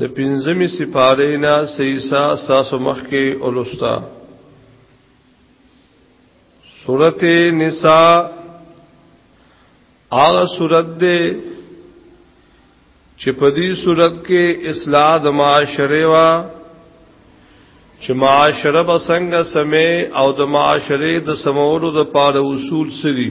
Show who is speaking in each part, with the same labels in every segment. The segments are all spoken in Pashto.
Speaker 1: د پنځمې سپاره نه سیسا تاسو مخ کې اولستا سورته نساء هغه سورته ده چې په دې سورته کې اصلاح د معاشره وا چې معاشره به څنګه سمې او د معاشره د سمولو د پاره اصول سری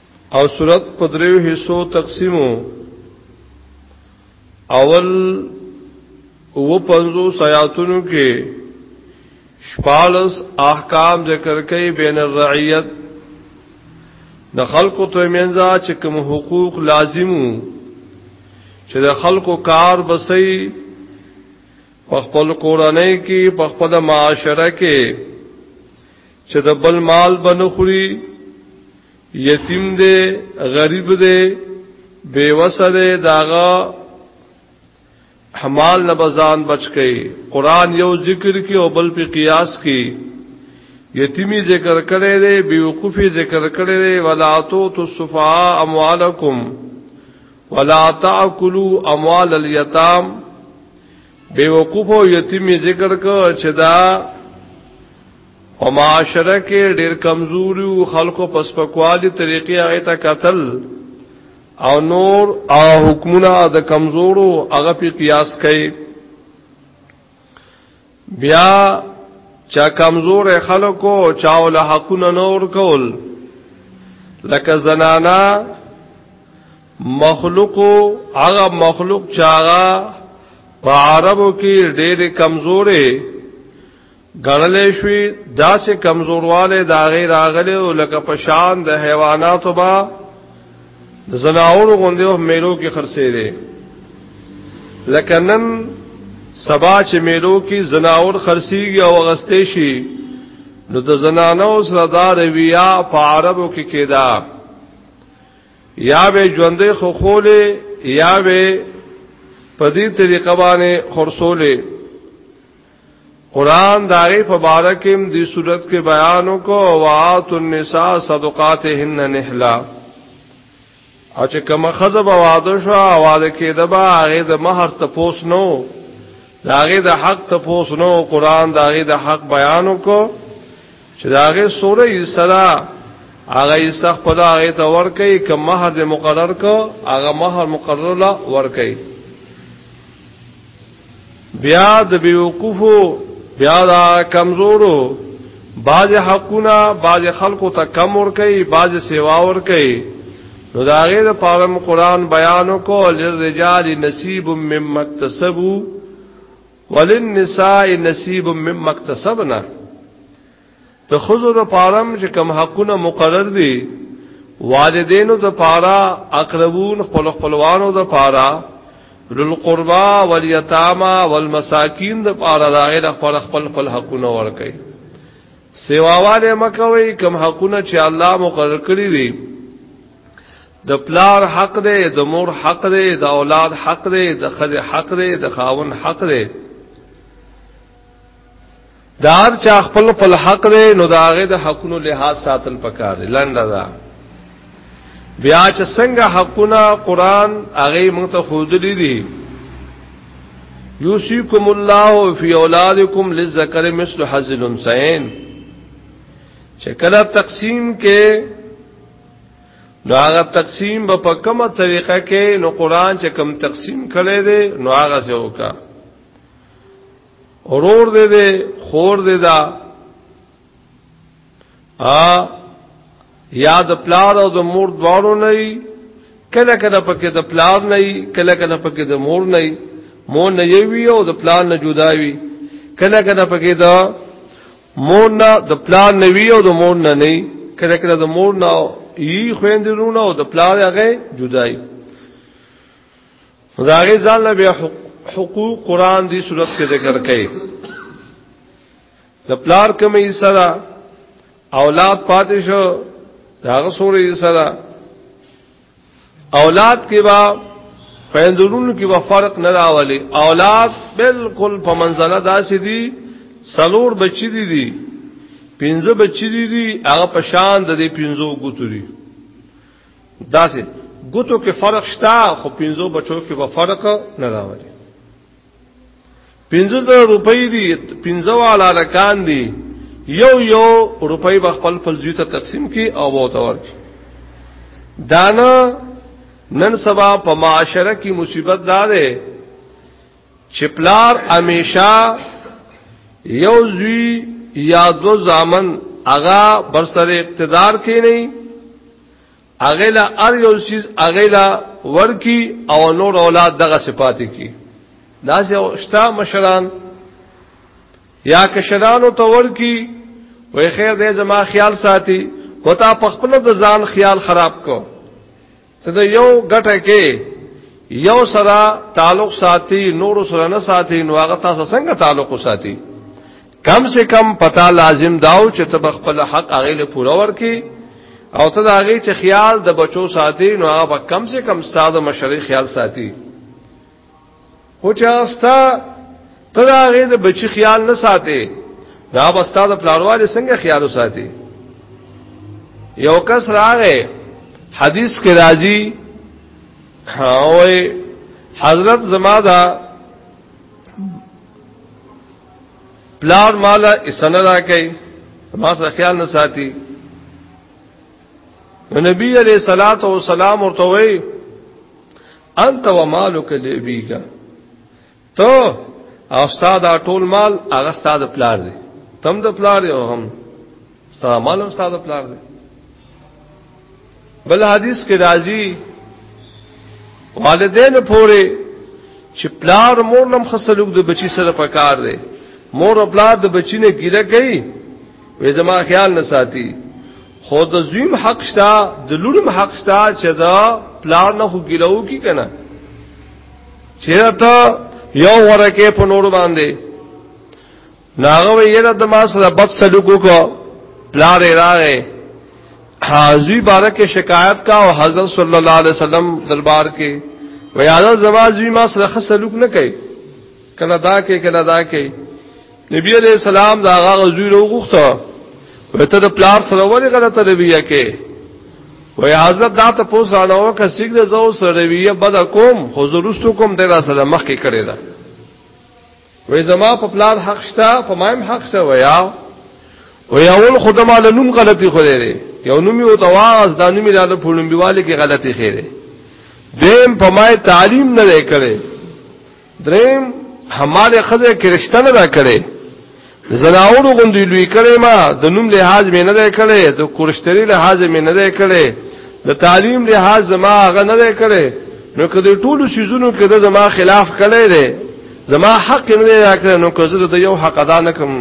Speaker 1: او صورت په دریو حصو تقسیمو اول او پنځو سیاتونو کې شپالس احکام ذکر کوي بین الرعیت د خلکو ته منځه چې کوم حقوق لازمو چې د خلکو کار بسې په خپل کورنۍ کې په خپل معاشره کې چې د بل مال بنخوري یتیم دی غریب دی بے وسه دی داغه حمال نبزان بچ کئ قران یو ذکر کی او بل په قیاس کی یتیمی ذکر کړي دی بیوقوفی ذکر کړي دی ولا تو تصفا اموالکم ولا تاکلوا اموال الیتام بیوقوف او یتیمی ذکر کو چې دا په معاشره کې ډېر کمزوري او خلکو په سپکوالي طریقې هغه ته قتل او نور او حکمونه د کمزورو هغه په قیاس کوي بیا چا کمزور خلکو چا ول حقونه نور کول لکه زنانا مخلوق هغه مخلوق چاغه په عربو کې ډېر کمزورې ګڼلې شوې داسې کمزورواله دا غیر راغلي او لکه پشان د حیواناتو با د زناورو غوندې په میلو کې خرڅې دي لکه نن سبا چې میلو کې زناور خرڅيږي او غستې شي نو د زنانو سره دا رویا په عربو کې کېدا یا به ژوندې خو خولې یا به په دې طریقه باندې خرصولې قران داغه مبارکم دی صورت کې بیان کو وات النساء صدقاتهن نحلا او چې کوم خزه بواده شو आवाज کې دبا هغه د مہر ته پوس نو داغه د حق ته پوس نو قران داغه د حق بیان کو چې داغه سوره یسرا هغه یې صح په هغه ته ور کوي کوم مہر د مقرر کو هغه مہر مقرر لا ور کوي بیا د بیوقوفو بیا دا کمزورو باز حقونه باز خلکو ته کم ور کوي باز سیوا ور کوي نو دا غیر پاغم قران بیان کو للرجال نصیب مما اکتسبوا وللنساء نصیب مما اکتسبنا د خزو د پارم چې کم حقونه مقرر دي والدینو د پارا اقربون خپل خپلوانو د پارا للقربا والیتاما والمساکین د پارا داغه د خپل خپل خپل حقونه ورکي سیواواله مکوي کم حقونه چې الله مقرر کړی دي د پلار حق دی د مور حق دی د اولاد حق دی د خځه حق دی د خاون حق دی دار چا خپل خپل حق دی نو داغه د حقونو لحاظ ساتل پکار دی لنډه دا بیا چې څنګه حقونه قران هغه موږ ته خود لیدي یوسیکم الله فی اولادکم للذکر مثل حظ الانثیین چې کله تقسیم کې نو هغه تقسیم به په کومه طریقه کې نو قران چې کوم تقسیم کړي دي نو هغه څه وکړي اورور دې دې خور دې دا ا یا د پلار او د مور دواړو نه کله کله پکې د پلار نه کله کله پکې د مور نه مور نه یوي او د پلار نه جدا وي کله کله پکې د مور نه د پلار نه وی او د مور نه نه کله کله د مور نه یي خويندرونه او د پلار هغه جدای داغه ځان له بیا حقوق قران دی صورت کې ذکر کړي د پلار کومې سره اولاد پاتې شو داغه سورې سره اولاد کې با فیندرون کې با فرق نه راولي اولاد بالکل په منزله داسې دي سلور بچی دي دي پنځه بچی دي دي هغه پشان د دې پنځو ګوتوري داسې ګوتو کې فرق شته خو پنځو بچو کې به فرق نه راوړي پنځه زره روپۍ دي پنځه والا لکان دي یو یو روپۍ به خپل خپل زوی ته تقسیم کی او وو ته ورکی دانا نن سبا په معاشره کې مصیبت دارې چې پلار همیشه یو زوی یا دو زامن اغا بر سر اقتدار کې نه اغلا ار یو سیز اغلا ورکی او نور اولاد دغه صفات کی دا شتا مشران یا کشرانو ته ورکی وای خیر دې زما خیال ساتي وتا په خپل د ځان خیال خراب کو چې د یو ګټه کې یو سره تعلق ساتي نور سره نه ساتي نو هغه تاسو څنګه تعلق ساتي کم سے کم پتا لازم داو چې تب خپل حق هغه له پوره ورکی او ته دا هغه چې خیال د بچو ساتي نو هغه کم سے کم ستاسو مشري خیال ساتي خو چې استا ته دا غي د بچی خیال نه ساتي دا بستا د پلارواله څنګه خیال وساتي یو کس راغې حدیث کې راځي اوه حضرت زما دا پلار مالا اسنه راکې ما سره خیال نه ساتي نبی علیہ الصلات والسلام ورته وی انت و مالک لابیگا تو او استاد ټول مال هغه استاد پلار دی تم د پلار دی او هم استاد مال او استاد پلار دی بل حدیث کې راځي والدین پورې چې پلار مور نم خسلوک د بچی سره پکار دی مور او پلار د بچی نه ګیله کوي وې زما خیال نه ساتي خو د زویم حق شته د لورم حق شته چې دا پلار نه خو ګیلو کی کنه چیرې ته یو ورکه په نور باندې ناغه ویره د ما سره بد سلوک وکړه پلار یې راغې حاضی بارکه شکایت کا او حضرت صلی الله علیه وسلم دربار کې ویاده زواجوی ما سره سلوک نه کوي کله دا کې کله دا کې نبی علیہ السلام دا هغه زوی وروغته وته د پلار سره ولې غلطه رویه کې وای حضرت دا ته پوس راړو که سیګ د زو سره رویه بد کوم خو زروستو کوم د سره مخ کې کړی دا وای زما په پلار حق شته په مایم حق شته ویا وای اول خدما له نوم غلطي خو دی یو نوم یو تواز دا نوم لاله پړم بیواله کې غلطي خیره دیم په مای تعلیم نه کړي دریم هماله خزه کې رشتہ نه دا کړي زناورو غوندې لوی کړي ما د نوم لحاظ مې نه دی کړي د کورشتري لحاظ مې نه دی کړي د تعلیم لحاظ زما هغه نه دی کړي نو کله ټولو سيزونو کې د زما خلاف کړي دي زما حق نه دی راکړي نو که زه د یو حق ادا نه کوم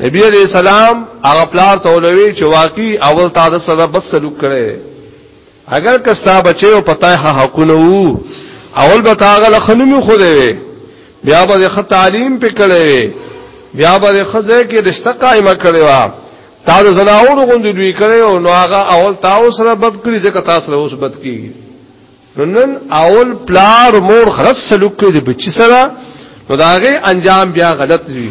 Speaker 1: نبی علیہ السلام هغه پلار تولوي چې واقعي اول تا د سره بد سلوک کړي اگر کستا بچي او پتا حقونه وو اول به تاغه لخنوم خو دی بیا به خ تعلیم پکړې بیا به خزه کې رشتہ قائمه کړې وا تا د زناورو غوند دوی کړې او نو هغه اول تاسو سره بد کړی ځکه تاسو سره اوس بد کیږي نن اول پلار مور خرڅ سلوک دې بچی سره نو داغه انجام بیا غلط وی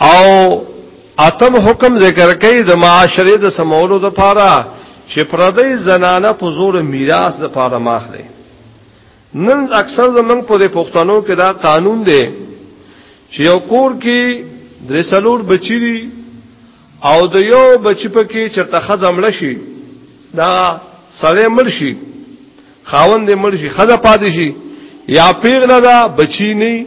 Speaker 1: او اتم حکم ذکر کوي د معاشره د سمولو د پاره چې پردې زنانه په زور میراث د پاره ماخله نن اکثر زمنګ په دې پښتنو کې دا قانون دی چې یو کور کې درې سلور بچی دي او د یو بچی په کې چې تخه زمړ شي دا سړی مړ شي خاوند مړ شي خزه پاتې شي یا پیغله دا بچی نه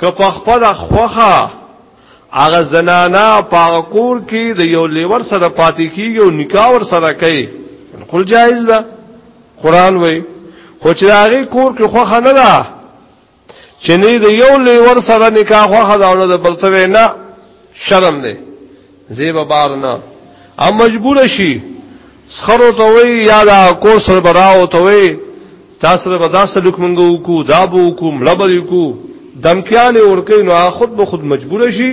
Speaker 1: که په خپل خوخه هغه زنانا په کور کې د یو لیور سره پاتې کیږي او نکاح ور سره کوي خپل جایز ده قران وای خو چې هغه کور کې خوخه نه ده چې نه د یو لیور سره نکاح خوخه دا نه د بلته نه شرم دی زیب بارنا ام مجبور شي سخرو ته وی یا دا کور سره براو ته وی تاسو به دا سلوک مونږ وکړو دا به وکړو ملبر وکړو دمکیان ورکې نو خود به خود مجبور شي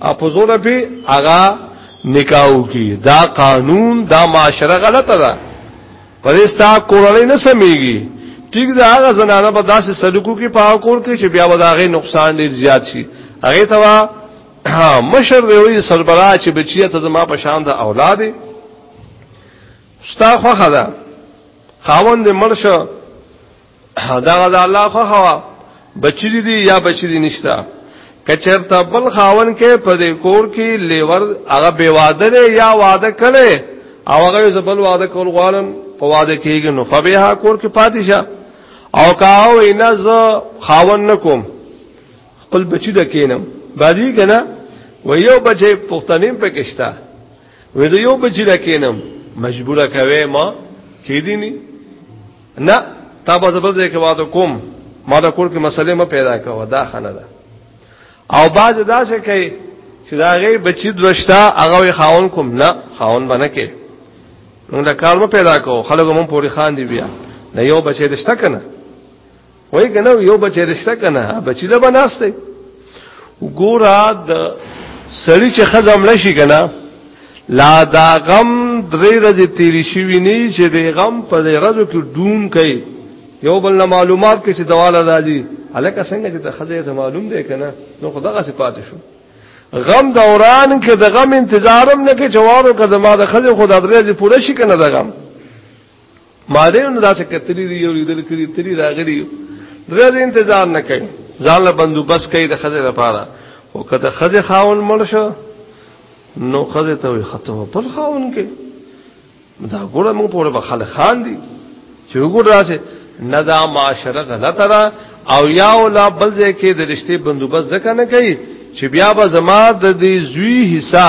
Speaker 1: اپو زور به اغا نکاو کی دا قانون دا معاشره غلطه ده پرستا کورنۍ نه سميږي ټیک دا هغه زنانه به داسې سلوکو کې په کور کې چې بیا وداغه نقصان ډیر زیات شي هغه ته مشر دی وی سربرا چې بچیا ته زما په شان د اولاد ستا خو خدا خاوند مرشه دا غدا الله خو خوا بچی دی یا بچی دی نشتا کچرته بل خاون کې په دې کور کې لیور هغه به واده دی یا واده کړي او هغه زبل واده کول غواړم په واده کېږي نو فبها کور کې پاتې شه او کاو ان ز خاون نکوم خپل بچی د کینم باندې کنه و یو بچی پښتنیم پکښتا و زه یو بچی د کینم مجبوره کوي ما کې دي نه نه تا به زبر ځای کې واده کوم ما د کور کې مسلې ما پیدا کاوه دا خنه ده او باز داسې کوي چې دا غي بچی دوشتا هغه خاون کوم نه خاون باندې کې موږ د کار مو پیدا کوو خلکو مون پوری خان دی بیا نه یو بچی دشته کنه وای کنه یو بچی رشتہ کنه بچی له بناسته ګورا د سړی چې خزم لشي کنه لا دا غم درې ورځې تیری شي ویني چې د غم په ورځو کې ډون کوي یو بل نه معلومات کې چې دواله راځي الکه څنګه چې د خزې ته معلوم دی کنه نو خدغه صفات شو غم دوران کې د غم انتظارم نه کې جوارو که زما د خزې خدای درې پوره شي کنه د غم ماده نو دا څه کتلی دی یو لیدل کړی تری راغلی درځ انتظار نه کوي ځان له بندوبست کوي د خزه لپاره او کته خزه خاون مړ شو نو خزه ته ختم پر خاون کې دا ګوره موږ په اړه خلک خان دي چې وګور راځي نه دا معاشره غلطه ده او یا ولا بل ځای کې د رشته بندوبست ځکه نه کوي چې بیا به زما د دې زوی حصہ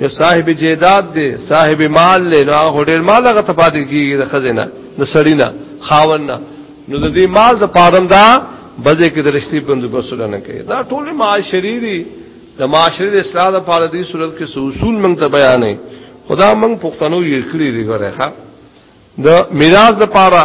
Speaker 1: یو صاحب جیداد دی صاحب مال له نو هغه ډیر مال هغه تپاتې کیږي د خزینه د سړینا خاوننا نو د دې مال د پادم دا بځه کې د رښتې بندو بسره نه کوي دا ټول معاشري دي د معاشري د اصلاح د پاره دي صورت کې اصول موږ ته بیانې خدا موږ پښتنو یې کړی دی غره ها د میراث د پاره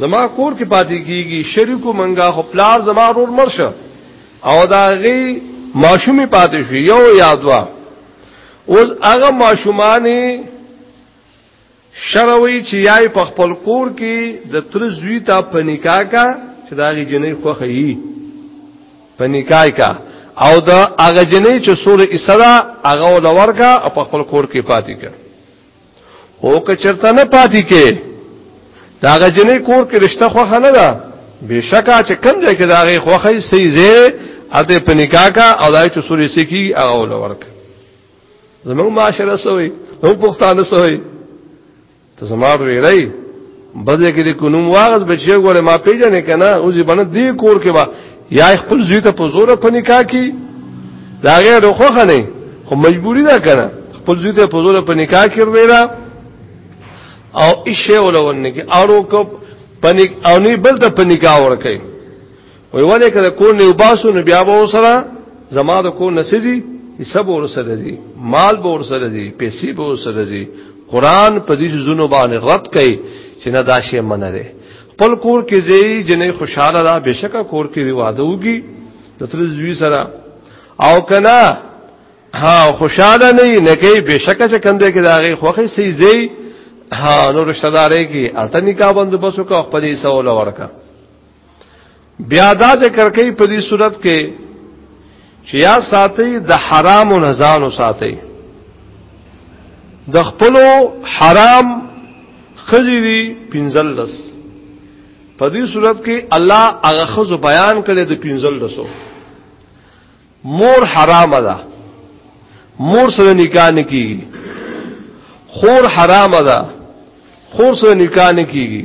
Speaker 1: زما کور کې پاتې کیږي شریکو منګه خو پلار زما رور مرشه او دا غي ماشومی پاتې شي یو یادوا اوس هغه ماشومانی شروي چې یای په خپل کور کې د تر زوی ته پنیکا کا چې دا غي جنې خوخه یي پنیکای کا او دا هغه جنې چې سور اسرا هغه ولور کا په خپل کور کې پاتې کړي او که چرته نه پاتې کې دا غجنې کور کې رشتہ خوخه نه ده بشکا چې کم ځای کې دا غي خوخه سي زه اته په نکاح کا او دای چې سوري سي کی او لورک زموږ معاشره سوې نو پښتانه سوې ته زموږ ویلای بده کې د کوم واغز بچي ګوره ما پیژنې کنه او زی باندې دی کور کې با یا خپل زوی ته په زور په نکاح کې دا غیر خوخه نه خو مجبوری ده کنه خپل زوی ته په زور په نکاح کې ویرا او ایشه ولونه کې اورو کو پنیک او نه بل ته پنیکا ورکه وی ولې کله کور نه وباسو نو بیا به سره زما د کور نسجی حساب ور سره دي مال به ور سره دي پیسې به ور سره دي قران په دې زونو باندې رد کړي چې نه دا شی منه ده خپل کور کې زی جنې خوشاله ده بشکه کور کې واده وږي د تر زوی سره او کنا ها خوشاله نه نه کوي بشکه چې کنده کې داغه خوخه سي زی ها نو رشتہ دارې کې الته نکاح بندوبس وکړه خپلې سوال ورکړه بیا دا ذکر کوي په دې صورت کې چې یا ساتي د حرام او نزان او ساتي د خپل حرام خزي دي پنځلس په دې صورت کې الله هغه خزو بیان کړي د پنځلسو مور حرام ده مور سره نکاح نه کیږي خور حرام ده خور سره نکاح نه کیږي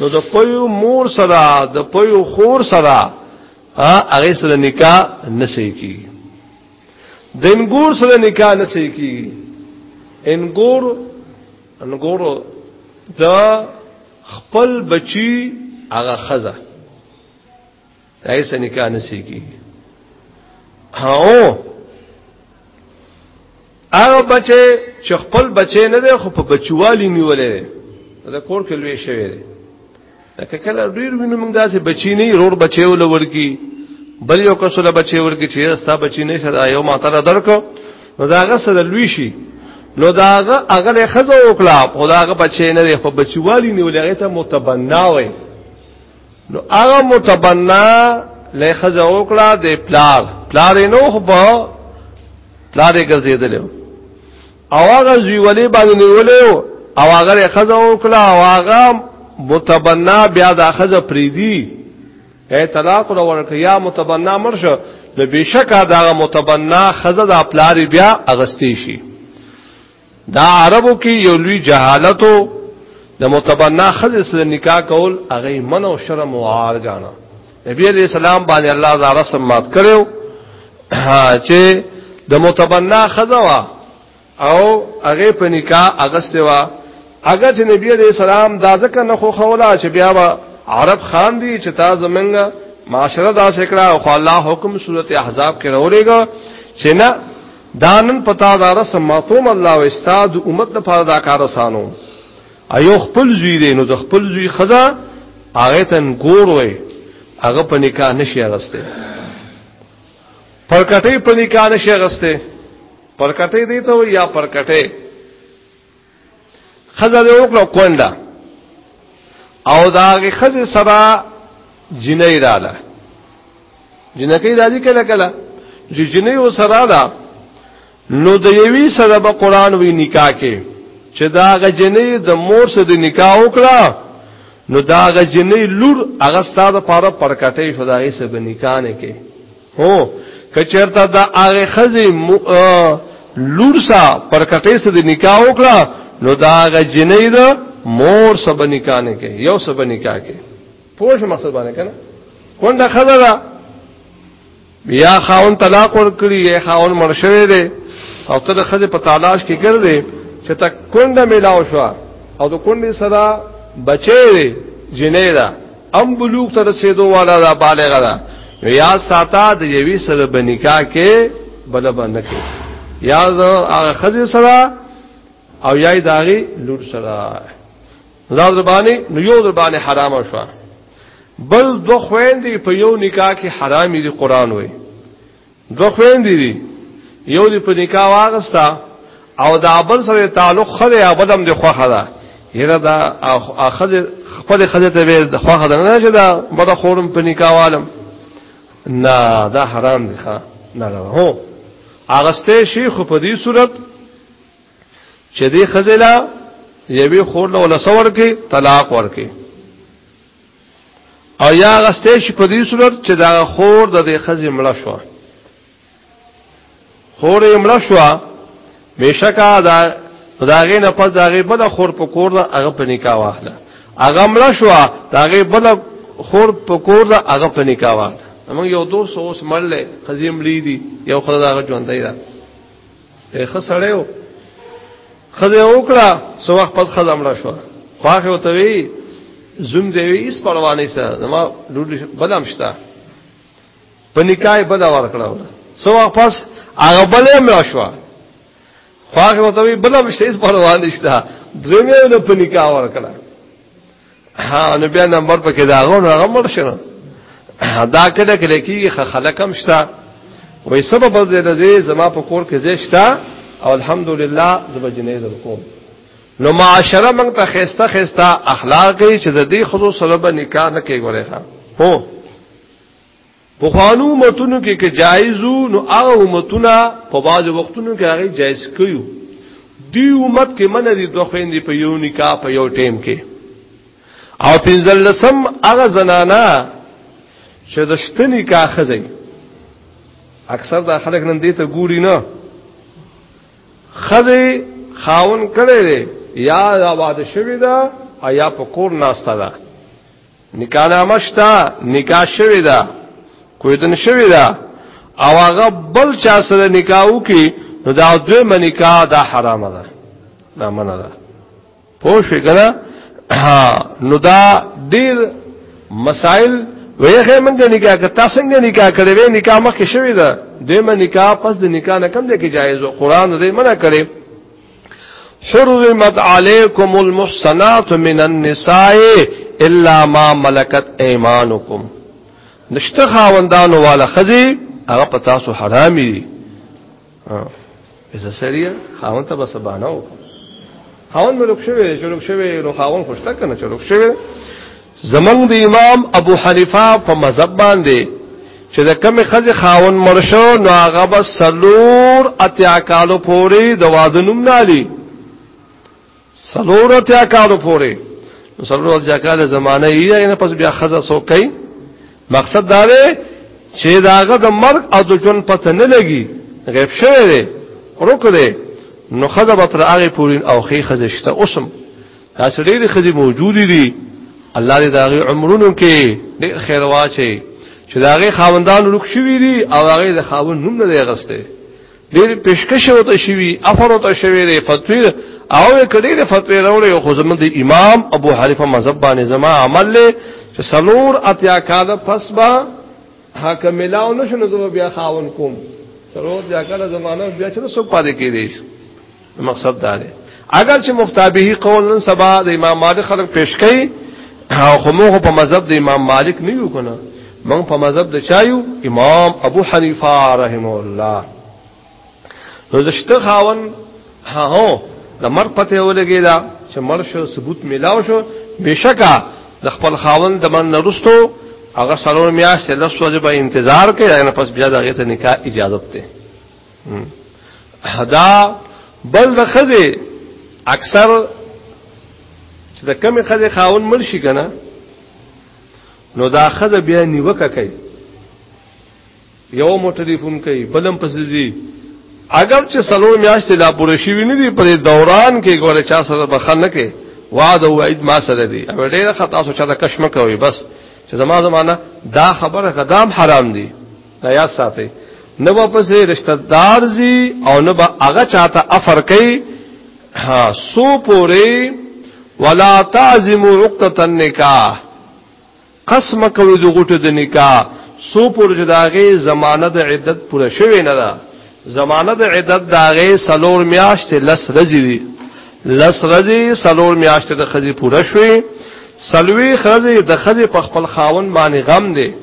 Speaker 1: نو د پيو مور سره د پيو خور سره هغه سره نکاح نسې کی د انګور سره نکاح نسې کی انګور انګور د خپل بچی هغه خزه دای سه نکاح نسی کی هاو هغه بچي چې خپل بچي نه دی خو په بچوالي نیولې دا کور کې لوي شوی دی لکه کله ډیر وینم موږ داسې بچی نه رور بچي ول ورکی بل یو کس له بچي ورکی چې ستا بچی نه شدا یو ماته درکو نو دا هغه سره لوي شي نو دا هغه هغه خزه وکړه خداغه بچی نه دی خو بچوالي نیولې هغه ته متبنا وای نو هغه متبنا له خزه وکړه د پلار پلار نو خو په پلار یې ګرځیدل او هغه زوی ولې باندې نیولې او هغه خزه وکړه او هغه متبنا بیا د خزه پریدي اے طلاق ورکړه یا متبنا مرشه نو بشکا دا متبنا خزه د پلار بیا اغستې شي دا عربو کې یو لوی جهالتو د متبنا خزه سره نکاح کول هغه من او شرم او عار غاڼه نبی علیہ السلام باندې الله دا رسم مات کړو چې د متبنا خزه وا او هغه په نکاح اگست وا اگر چې نبی علیہ السلام دا ځکه نه خو خولا چې بیا وا عرب خان دي چې تا زمنګ معاشره دا سکړه او الله حکم سورته احزاب کې راولېګا چې نه دا نن پتا دا رسم ماتوم الله او استاد امت د پاره دا کار سانو ایو خپل زوی دی نو د خپل زوی خزا هغه تن ګور وې هغه په نکاح نشي اغسته پرکټې په نکاح نشي اغسته پرکټې دی ته یا پرکټې خزه د وکړه کونډه او داغه خزه سره جنې را ده جنکې راځي کله کله چې جنې و سره ده نو د یوی سره به قران وی نکاح کې چې داغه جنې د مور سره د نکاح وکړه نو داغه جنې لور هغه ستاده پاره پرکټې شو داغه سره نکاح نه کې هو کچرته دا هغه خزي لور سا پر کټې سره د نکاح وکړه نو دا هغه جنې ده مور سب نکاح نه کوي یو سب نکاح کوي پوه شو مقصد باندې کنه کونډه خزه ده بیا خاون طلاق ور کړی یا خاون مرشوي دی او ته د خزه په تلاش کې ګر دی چې تا کونډه ملاو شو او د کونډې سره بچي دی جنې ده ام بلوغ تر سیدو والا دا بالغ دا یا ساتا د یوی سره بنکا کې بل باندې کې یا هغه خزي سره او یای داغي لور سره دا زبانی نو یو زبانی حرام شو بل دو خويندې په یو نکاح کې حرامي دي قران وایي دوه خويندې دي یو دې په نکاح واغستا او دا بل سره تعلق خله او بدم دې خوخه ده یره دا اخذ خپل خزه ته به خوخه ده نه چې دا بده خورم په نکاح عالم نه دا حرام دي ښا نه نه هو اغسته شیخ په دې صورت چې دې خزه لا یوی خور له لسور کې طلاق ورکې او یا غسته شي په دې صورت چې دا خور د دې خزې مړه شو خور یې مړه شو بشکا دا داغه نه پد داغه بل خور په کور دا هغه په نکاح واخله هغه مړه شو داغه بل خور په کور دا هغه په نکاح واخله موږ یو دوه سوس مړلې خزې مړې دي یو خدای هغه ژوندې ده ښه سړی و خزه وکړه سو وخت پس خزه مړه شو خواخه وته وی زوم دی وی اس پروانه سره زما ډوډۍ بلم شتا په نکاح بل ور کړه سو وخت پس هغه بل مړه شو خواخه وته وی بلم شته اس پروانه شتا درمه له په نکاح ور کړه ها نو بیا نمبر پکې دا غو نه غمر شنه دا کله کله کې خلکم شتا وې سبب بل زیاده زی زما په کور کې زیشتا او الحمدلله زما جنې در کوم نو معاشره موږ ته خيسته خيسته اخلاقي چې د دې خصوص سره به نکاح نه کوي ورخه هو په خوانو متونو کې کې جایزو نو هغه امتونه په باز وختونو کې هغه جایز کيو دی امت کې من دي دوه خويندې په یو نکاح په یو ټیم کې او پنځل لسم هغه زنانا چې د شتنی کا خزي اکثر دا خلک نن دې ته ګوري نه خزي خاون کړي یا آباد شوی دا یا په کور ناشته ده نکاح نامه شته نکاح شوی دا کوی دن شوی دا او هغه بل چا سره نکاح وکي نو دا دوی منکاح دا حرام ده دا منه ده پوه شئ کنه نو دا ډیر مسائل ویخه من د نکاح که تاسو څنګه نکاح کړې وې نکاح مخکې شوې ده دیمه نکاح پس د نکاح نه کم ده کې جایز او قران دې منع کړي حرمت علیکم المحصنات من النساء الا ما ملکت ایمانکم نشته خاوندانو والا خزی هغه پتا سو حرامي دي اذا سریه خاوند ته بس بانو خاوند ملک شوی چې لوک شوی نو خاوند خوشته کنه چې لوک شوی زمنګ د امام ابو حنیفه په مذهب باندې چې د کم خزه خاون مرشو نو هغه به سلور اتیا کالو پوري د واده نوم نالي سلور اتیا کالو پوري نو سلور اتیا کاله زمانه یې نه پس بیا خزه سو کوي مقصد دا دی چې داغه د مرګ او د ژوند پته نه لګي غیب شوی دی رک دی نو خزه به تر هغه پوري او خې خزه شته اوسم دا سړي خزي موجود دي الله دې داغه عمرونو کې ډېر خیر واچي چې داغه خاوندان لوک شوی دي او هغه د خاوند نوم نه دی غسته ډېر پیشکش وته شوی افر وته شوی دی فتوی او کډې د فتوی راوړې خو زموږ د امام ابو حنیفه مذهب باندې زما عمل له چې سلور اتیا کاله پس با حاکم ملاو نشو نو بیا خاون کوم سلور اتیا کاله زمانہ بیا چې څوک پاتې کېدی مقصد دا دی اگر چې مفتابهی قول نن سبا د امام مالک خلک پیش کړي او خو موږ په مذهب د امام مالک نه یو کنه موږ په مذهب د چایو امام ابو حنیفه رحم الله نو زشته خاون ها هو د مر پته ولګی دا چې مر شو ثبوت ملاو شو بشکا د خپل خاون د من نرستو هغه سلام میاشت لس ورځې به انتظار کوي نه پس بیا دغه ته نکاح اجازه ده دا بل د خزه اکثر چې د کمی خزه خاون مرشي کنه نو دا خزه بیا نیوکه کوي یو موټریفون کوي بلم پسځي اگر چې سلو میاشتې لا پوره شي ویني دي په دوران کې ګوره چا سره بخنه کې وعد او وعید ما سره دي او ډېر خطا سوچا د کشمه کوي بس چې زما زمانہ دا خبره قدم حرام دي دا یاد ساتي نه به پسې رشتہ دار زی او نه به هغه چاته افر کوي ها سو پوری ولا تعزم عقده النکاح قسم کوي د غټه د نکاح سو پور جداغه زمانه د عدت پوره شوی نه ده زمانه د عدت داغه سلور میاشت لس رزی دی لس رزی سلور میاشت د خزی پوره شوی سلوی خزی د خزی په خپل خاون باندې غم دی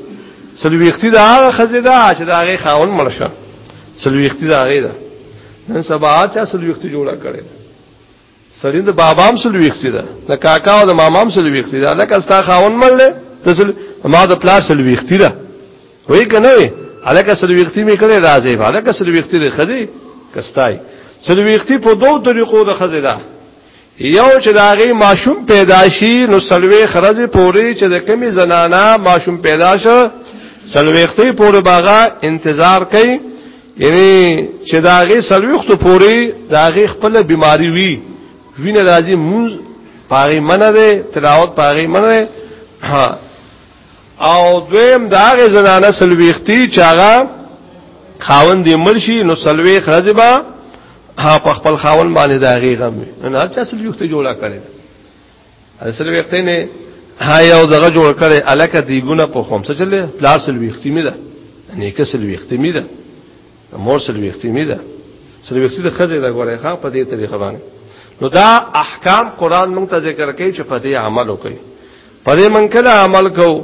Speaker 1: سلوی اختی دا هغه خزی دا چې داغه خاون مرشه سلوی اختی دا هغه دا نن سبا چا سلوی اختی جوړه کړي سړی د بابام سره ویختی ده د کاکا او د مامام سره ویختی ده لکه ستا خاون مل له تسل ما د پلار سره ویختی ده وای کنه وی الکه سره ویختی می کړی راځي الکه سره ویختی ده خدي کستای سره ویختی په دوو طریقو ده خدي ده یو چې داغي ماشوم پیدا شي نو سلوي خرج پوري چې د کمی زنانا ماشوم پیدا شو سلويختي پوري باغا انتظار کوي یعنی چې داغه سلوخت پوری داغه خپل بیماری وی وینه راځي مونږ پاغي منه ده تلاوت پاغي منه ده او دویم داغه زنانه سلويختی چاغه خاون دی مرشي نو سلوي خرجبا په خپل خاون باندې داغه غم نه چا سلويختی جوړه کړي اصل وخته نه هاي او دغه جوړ کړي الکه دیګونه په خوم څه چلې پلار سل وختی می ده نیکه سل وختی می ده مور سل وختی می ده سل وختی د خزه دا غوړې ها په دې طریقه باندې نو دا احکام قران مونږ ته ذکر کوي چې په دې عمل وکړي په دې مونږ کله عمل کوو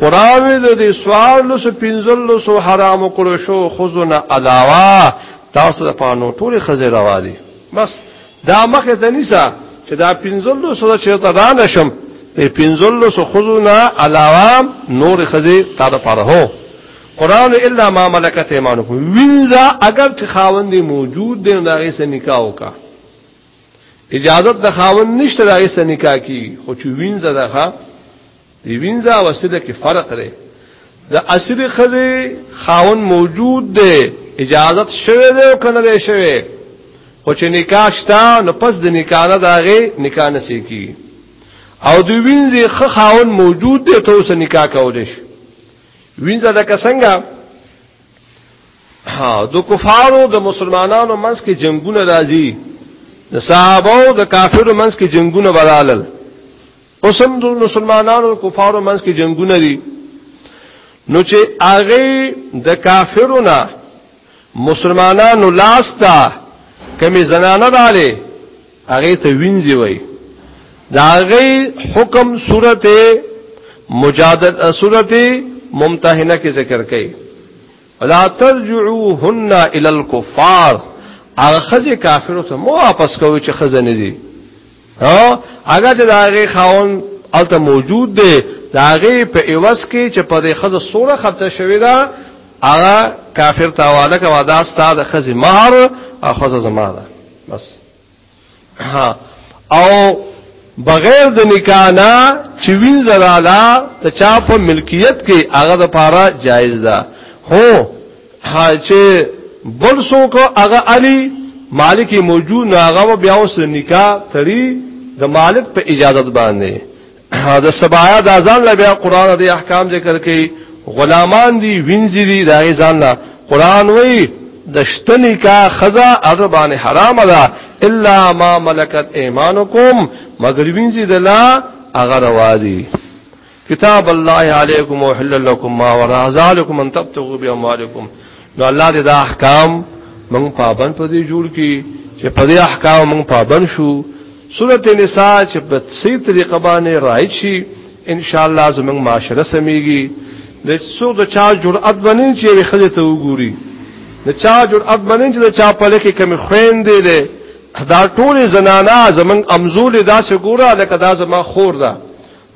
Speaker 1: قراوی د دې سوار لس پنځل لس حرام کړو شو خزونه علاوه تاسو د پانو ټول خزه روا دي بس دا مخه ته نيسا چې دا پنځل لس سره چرته دا نشم د پنځل لس خزونه علاوه نور خزه تا د پاره هو قران الا ما ملکت ایمانکم وینځه اگر چې خاوند موجود دی دا غي سره نکاح وکا اجازه د خاوند نشته دا غي سره نکاح کی خو چې وینځه ده دی وینځه او اسره کې فرق لري د اسره خزه خاون موجود دی اجازت شوه دی او کنه دی شوه خو چې نکاح شتا نو پس د نکاح نه داغه نکاح نه سکی او د وینځه خ خاون موجود دی ته اوس نکاح کولې شي وینځه د کسنګا ها د کفارو د مسلمانانو منځ کې جنگونه راځي د صحابه او د کافرو منځ کې جنگونه برالل اوس هم د مسلمانانو کفارو منځ کې جنگونه دي نو چې هغه د کافرونو مسلمانانو لاس ته کمی زنانه رااله هغه ته وینځي وای دا هغه حکم سورته مجادله سورته ممتحنه کې ذکر کړي لا ترجعوهن الى الكفار هغه خزه کافرو ته مو واپس کوي چې خزه نه دي ها هغه چې داغه خاون الته موجود دی داغه په ایواز کې چې په دې خزه سوره خرچه شوی دا هغه کافر تاواله کوا دا ستاد خزه مہر او خزه زما ده بس او بغیر د نکاح نه چې وین زلالا ته چا په ملکیت کې هغه د پاره جایز ده هو چې بل څوک هغه علی مالک موجود نه هغه بیا اوس نکاح تړي د مالک په اجازه باندې د سبایا د ځان له بیا قران د احکام ذکر کوي غلامان دي وینځي دي دا ځان له قران وی د شتنی کا خزا اربان حرام ده الا ما ملکت ایمانکم مگر وینځي د لا اغه روادي کتاب الله علیکم وحلل لكم ما وراء ذلكم ان تبتغوا باموالکم نو الله دې دا احکام موږ پابند پدې جوړ کی چې پدې احکام موږ پابند شو سورته نساء چې په صحیح طریقه باندې رائج شي ان شاء الله زموږ معاشره سميږي د څو د چا جرأت بنین چې وي خځه ته وګوري د چا جرأت بنین چې د چا په لکه کم خوین دی له دا ټول زنانا زمنګ امزول داسې ګوره لکه دا زما خور ده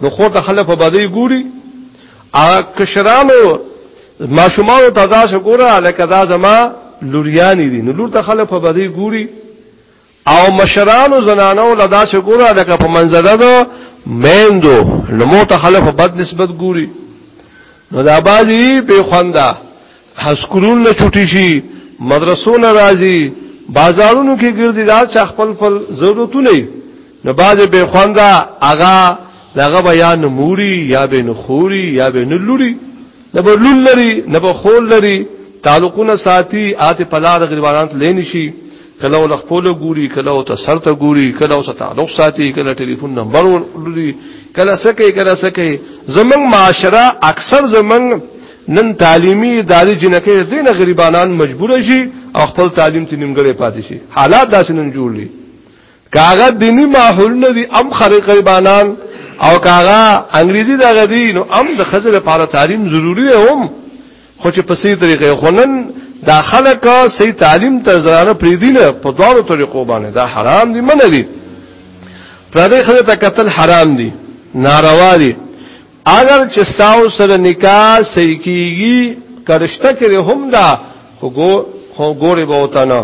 Speaker 1: نو خور ته خلک په بدی ګوري ا کشرانو ماشومان ته دا شګوره لکه دا زما لوریانی دي نو لور ته خلک په بدی ګوري او مشرانو زنانو لدا شګوره لکه په منظره دو میندو نو مو ته خلک په بد نسبت ګوري نو دا بازی په خوندا حسکرون له چټی شي مدرسو نه راځي بازارونو کې ګرځي دا چې خپل خپل ضرورتونه نو باز به خواندا اغا دغه بیا نموري یا به نخوري یا به نلوري نه به لول لري نه به خور لري تعلقونه ساتي آته پلا د غریبانو ته لین شي کله ول خپل ګوري کله او ته سر ته ګوري کله او ته تعلق ساتي کله ټلیفون نمبر ولري کله سکه کله سکه زمنګ معاشره اکثر زمنګ نن تعلیمی ادارې جنکه زین غریبانان مجبور شي او خپل تعلیم ته نیمګړې پاتې شي حالات داسې نن جوړ دي کاغه دینی ماحول نه دي ام خلک غریبانان او کاغه انګریزي دا غدي نو ام د خزه لپاره تعلیم ضروری دی هم خو چې په صحیح طریقې خونن دا خلک صحیح تعلیم ته زرانه پریدینه په دوارو طریقو باندې دا حرام دي منه دي پردې خزه ته قتل حرام دي ناروا دي اگر چې تاسو سره نکاح صحیح کیږي کرشته کې هم دا خو خو ګوري به وته نه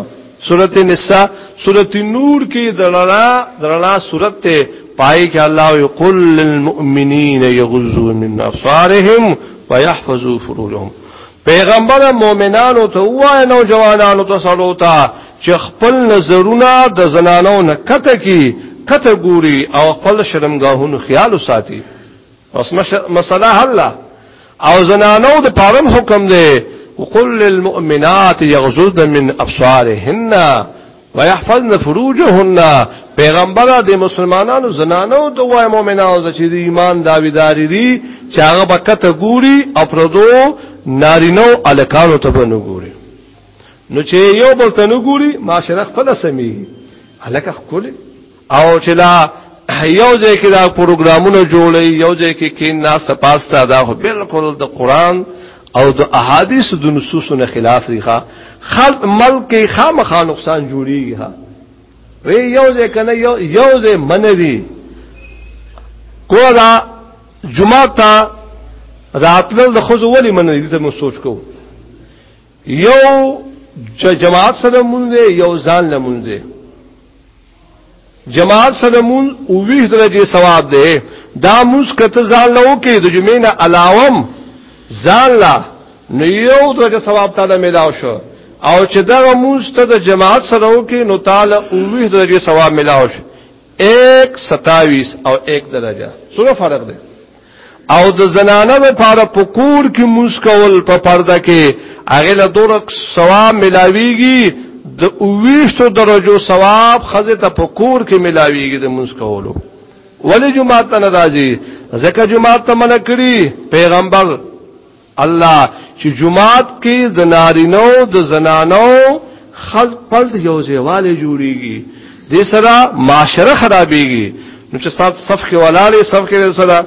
Speaker 1: سورته نساء سورته نور کې درنا درنا سورته پای کې الله یقول للمؤمنین یغضوا من ابصارهم ويحفظوا فروجهم پیغمبر مؤمنانو ته وای نو جوانانو ته سړو ته چې خپل نظرونه د زنانو نه کته کی کته ګوري او خپل شرمګاهونو خیال ساتي اوس مسله حل او زنانو د پارم حکم دی وقل للمؤمنات يغضضن من ابصارهن ويحفظن فروجهن پیغمبره د مسلمانانو زنانو د وای مؤمنانو د چې د ایمان داویداری دي چې هغه بکته ګوري او پردو نارینو الکانو ته بنو ګوري نو چې یو بل ته نو ګوري معاشره خپل سمي الکه خپل او چې دا یو ځای کې دا پروګرامونه جوړي یو ځای کې کې ناس ته پاستا دا خو بالکل د قران او د احادیث د نصوصو نه خلاف دی ښا خلق ملک کې خامخا نقصان جوړیږي ها وی یو ځای کنه یو یو ځای منوي کولا جمعه تا راتلل د خو ولې منوي دې ته مو سوچ کوو یو جماعت سره مونږ دی یو ځان لمونږ دی جماعت سره مونږ او ویش درجه ثواب دی دا موږ کته ځان له وکي د جمعې نه علاوم ځان لا نو یو درجه ثواب تعالی ملاو شو او چې دا موږ ته د جماعت سره وکي نو تعالی او ویش درجه ثواب ملاو شو 127 او 1 درجه سره فرق دی او د زنانه لپاره په کور کې موس کول په پرده کې هغه له دوه ثواب ملاويږي د اوويشتو درجو ثواب خزه ته په کور کې ملاويږي د موس کولو ولی جمعه ته ناراضي ځکه جمعه ته منع کړی پیغمبر الله چې جمعات کې د نارینو د زنانو خلق پل یو ځایواله جوړیږي د سره معاشره خرابېږي نو چې سات صف کې ولاله صف کې سره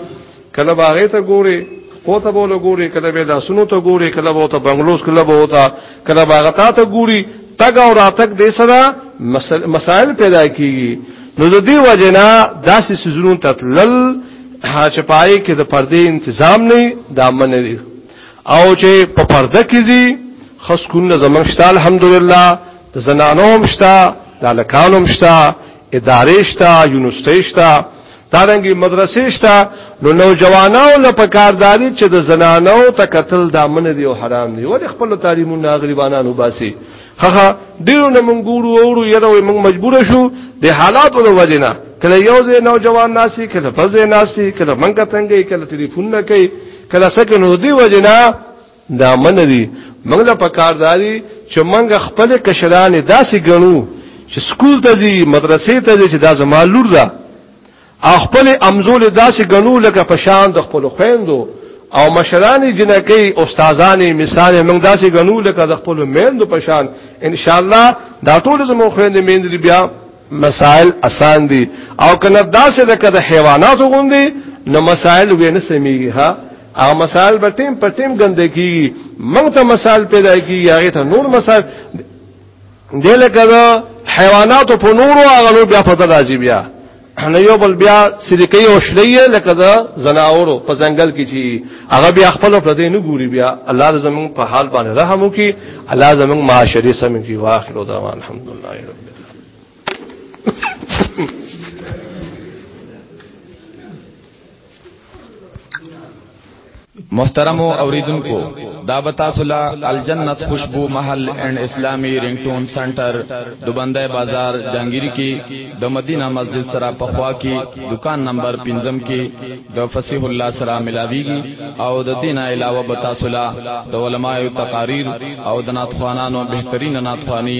Speaker 1: کله باغې ته ګوري پوته بوله ګوري کله به لاسونو ته ګوري کله به ته بنگلوز کله به ته کله باغ تا ته ګوري تګ او راتګ دې سره مسائل پیدا کیږي نو د دې وجنا داسې سيزونو ته تلل چې پای کې د پردې تنظیم نه د امن لري او چې په پرده کې زی خص کونه زمنګ شته الحمدلله د زنانو مشتا د لکانو مشتا ادارې شته یونیورسټۍ شته دارنګي مدرسې شته نو نوجوانو له پکارداري چې د زنانو ته قتل دامن دی او حرام دی ولې خپل تعلیمونه غریبانو باسي خخه ډیرو نه مونږ ګورو اورو یره مونږ مجبور شو د حالاتو د وجنه کله یو ځای نوجوان ناسي کله بل ځای ناسي کله منګه تنګي کله ټلیفون نه کوي کله سکه نو دی وجنه دا من دي موږ له پکار داري چې موږ خپل کشران داسې ګڼو چې سکول ته ځي مدرسې ته ځي چې دا زما لور ده او خپل امزول داسې ګڼو لکه په شان د خپل خويندو او مشران جنکې استادانې مثال موږ داسې ګڼو لکه د خپل میندو په شان ان شاء الله دا ټول زموږ خويندې میندې بیا مسائل اسان دي او کنه داسې د کده حیواناتو غوندي نو مسائل وې نه سميږي ها هغه مسائل به ټیم په ټیم ګندګي موږ ته مسائل پیدا کیږي هغه ته نور مسائل دله کده حیواناتو په نورو هغه بیا په راځي بیا نه یو بل بیا سریکې او شلې لکه دا زناورو په ځنګل کې چې هغه بیا خپل پر دې نه ګوري بیا الله زمون په حال باندې رحم وکي الله زمون معاشري سم کې واخر او دا الحمدلله
Speaker 2: محترم اوریدونکو دا بتا سلا الجنت خوشبو محل اینڈ اسلامی رنگټون سنټر دوبندای بازار جنگیری کی د مدینه مسجد سره پخوا کی دکان نمبر 15 کی د فصیح الله سره ملاویږي او د دین علاوه بتا سلا د علماء تقاریر او د ناتخوانانو بهترین ناتخوانی